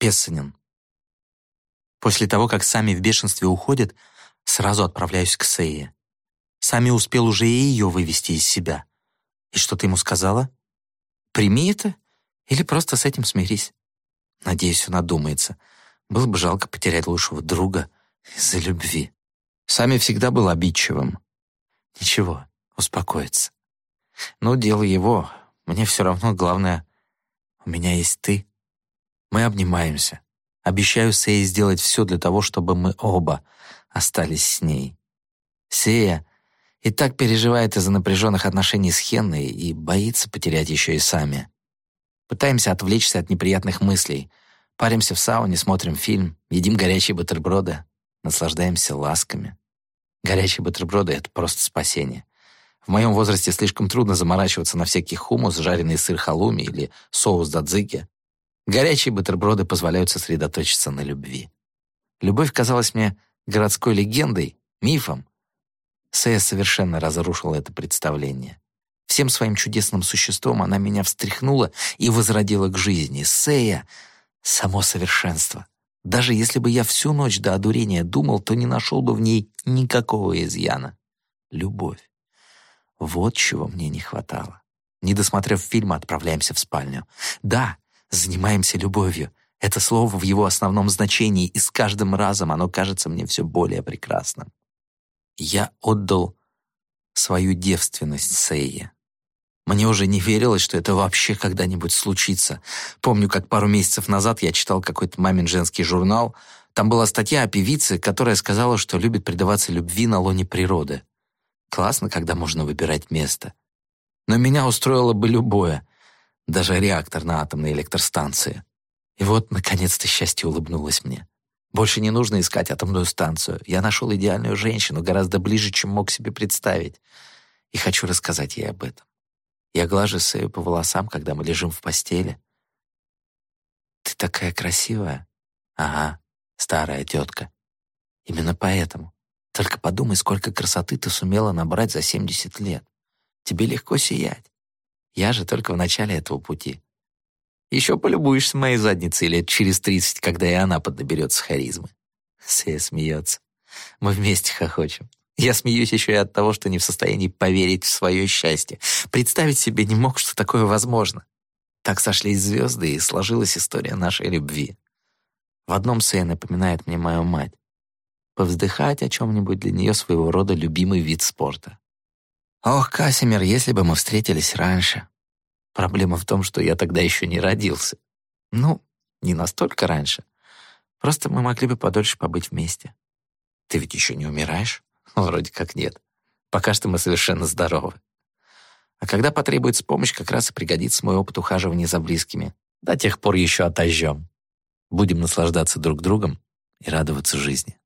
Песанин. После того, как Сами в бешенстве уходит, сразу отправляюсь к Сее. Сами успел уже и ее вывести из себя. И что ты ему сказала? Прими это или просто с этим смирись. Надеюсь, он одумается. Было бы жалко потерять лучшего друга из-за любви. Сами всегда был обидчивым. Ничего, успокоится. Ну, дело его. Мне все равно, главное, у меня есть ты. Мы обнимаемся. Обещаю Сее сделать все для того, чтобы мы оба остались с ней. Сея и так переживает из-за напряженных отношений с Хенной и боится потерять еще и сами. Пытаемся отвлечься от неприятных мыслей. Паримся в сауне, смотрим фильм, едим горячие бутерброды, наслаждаемся ласками. Горячие бутерброды — это просто спасение. В моем возрасте слишком трудно заморачиваться на всякий хумус, жареный сыр халуми или соус дадзики. Горячие бутерброды позволяют сосредоточиться на любви. Любовь казалась мне городской легендой, мифом. Сэя совершенно разрушила это представление. Всем своим чудесным существом она меня встряхнула и возродила к жизни. Сэя — само совершенство. Даже если бы я всю ночь до одурения думал, то не нашел бы в ней никакого изъяна. Любовь. Вот чего мне не хватало. Не досмотрев фильм, отправляемся в спальню. Да, занимаемся любовью. Это слово в его основном значении, и с каждым разом оно кажется мне все более прекрасным. Я отдал свою девственность Сейе. Мне уже не верилось, что это вообще когда-нибудь случится. Помню, как пару месяцев назад я читал какой-то мамин женский журнал. Там была статья о певице, которая сказала, что любит предаваться любви на лоне природы. Классно, когда можно выбирать место. Но меня устроило бы любое, даже реактор на атомной электростанции. И вот, наконец-то, счастье улыбнулось мне. Больше не нужно искать атомную станцию. Я нашел идеальную женщину, гораздо ближе, чем мог себе представить. И хочу рассказать ей об этом. Я глажу Сэю по волосам, когда мы лежим в постели. «Ты такая красивая». «Ага, старая тетка. Именно поэтому. Только подумай, сколько красоты ты сумела набрать за 70 лет. Тебе легко сиять. Я же только в начале этого пути. Еще полюбуешься моей задницей лет через 30, когда и она поднаберется харизмы». Сэя смеется. Мы вместе хохочем. Я смеюсь еще и от того, что не в состоянии поверить в свое счастье. Представить себе не мог, что такое возможно. Так сошлись звезды, и сложилась история нашей любви. В одном Сэй напоминает мне мою мать. Повздыхать о чем-нибудь для нее своего рода любимый вид спорта. Ох, Касимир, если бы мы встретились раньше. Проблема в том, что я тогда еще не родился. Ну, не настолько раньше. Просто мы могли бы подольше побыть вместе. Ты ведь еще не умираешь? Вроде как нет. Пока что мы совершенно здоровы. А когда потребуется помощь, как раз и пригодится мой опыт ухаживания за близкими. До тех пор еще отожжем. Будем наслаждаться друг другом и радоваться жизни.